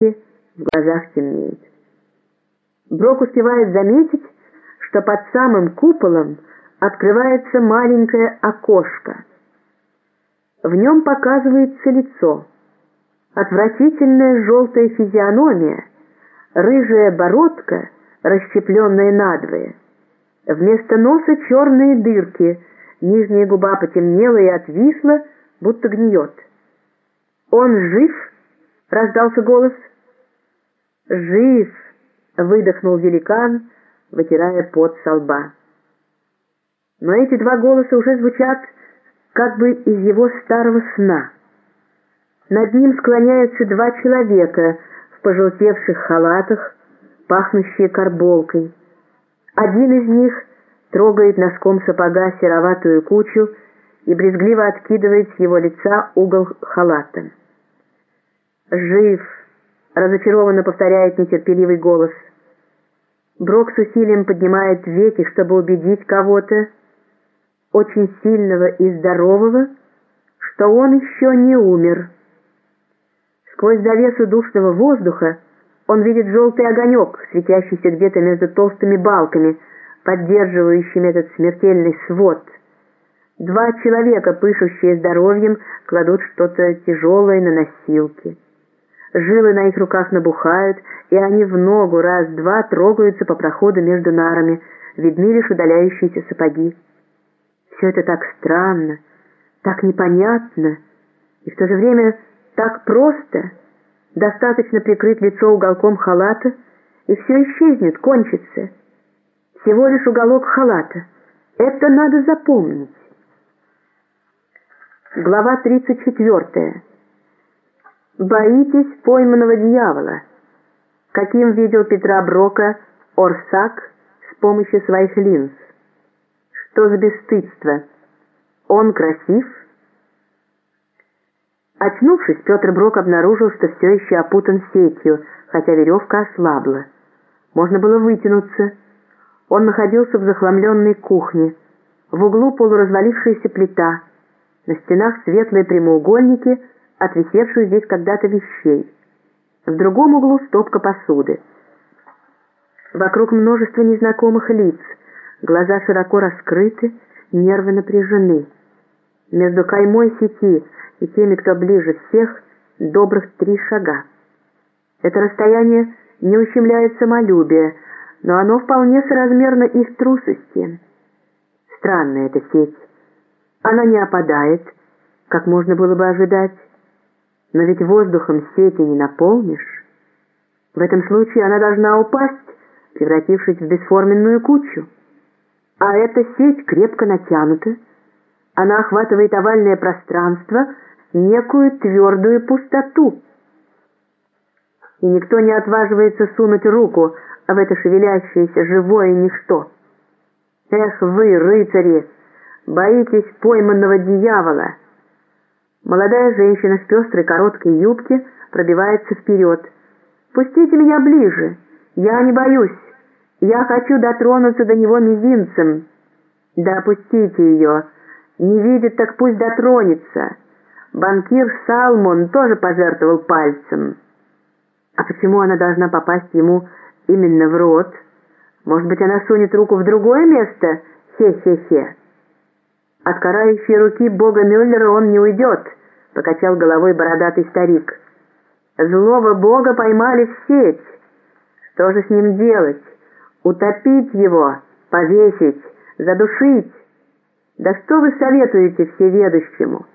в глазах темнеет. Брок успевает заметить, что под самым куполом открывается маленькое окошко. В нем показывается лицо. Отвратительная желтая физиономия, рыжая бородка, расщепленная надвое. Вместо носа черные дырки, нижняя губа потемнела и отвисла, будто гниет. «Он жив?» — раздался голос. «Жив!» — выдохнул великан, вытирая пот со лба. Но эти два голоса уже звучат как бы из его старого сна. Над ним склоняются два человека в пожелтевших халатах, пахнущие карболкой. Один из них трогает носком сапога сероватую кучу и брезгливо откидывает с его лица угол халата. «Жив!» — разочарованно повторяет нетерпеливый голос. Брок с усилием поднимает веки, чтобы убедить кого-то, очень сильного и здорового, что он еще не умер. Сквозь завесу душного воздуха он видит желтый огонек, светящийся где-то между толстыми балками, поддерживающими этот смертельный свод. Два человека, пышущие здоровьем, кладут что-то тяжелое на носилки. Жилы на их руках набухают, и они в ногу раз-два трогаются по проходу между нарами, видны лишь удаляющиеся сапоги. Все это так странно, так непонятно, и в то же время так просто. Достаточно прикрыть лицо уголком халата, и все исчезнет, кончится. Всего лишь уголок халата. Это надо запомнить. Глава 34. Боитесь пойманного дьявола. Каким видел Петра Брока Орсак с помощью своих линз? Что за бесстыдство? Он красив? Очнувшись, Петр Брок обнаружил, что все еще опутан сетью, хотя веревка ослабла. Можно было вытянуться. Он находился в захламленной кухне. В углу полуразвалившаяся плита. На стенах светлые прямоугольники — от здесь когда-то вещей. В другом углу стопка посуды. Вокруг множество незнакомых лиц, глаза широко раскрыты, нервы напряжены. Между каймой сети и теми, кто ближе всех, добрых три шага. Это расстояние не ущемляет самолюбие, но оно вполне соразмерно их трусости. Странная эта сеть. Она не опадает, как можно было бы ожидать, но ведь воздухом сети не наполнишь. В этом случае она должна упасть, превратившись в бесформенную кучу. А эта сеть крепко натянута. Она охватывает овальное пространство, некую твердую пустоту. И никто не отваживается сунуть руку в это шевелящееся живое ничто. Эх вы, рыцари, боитесь пойманного дьявола! Молодая женщина в пестрой короткой юбке пробивается вперед. «Пустите меня ближе! Я не боюсь! Я хочу дотронуться до него мизинцем!» «Да опустите ее! Не видит, так пусть дотронется!» Банкир Салмон тоже пожертвовал пальцем. А почему она должна попасть ему именно в рот? Может быть, она сунет руку в другое место? Хе-хе-хе. От карающей руки бога Мюллера он не уйдет, покачал головой бородатый старик. Злого бога поймали в сеть. Что же с ним делать? Утопить его, повесить, задушить? Да что вы советуете всеведущему?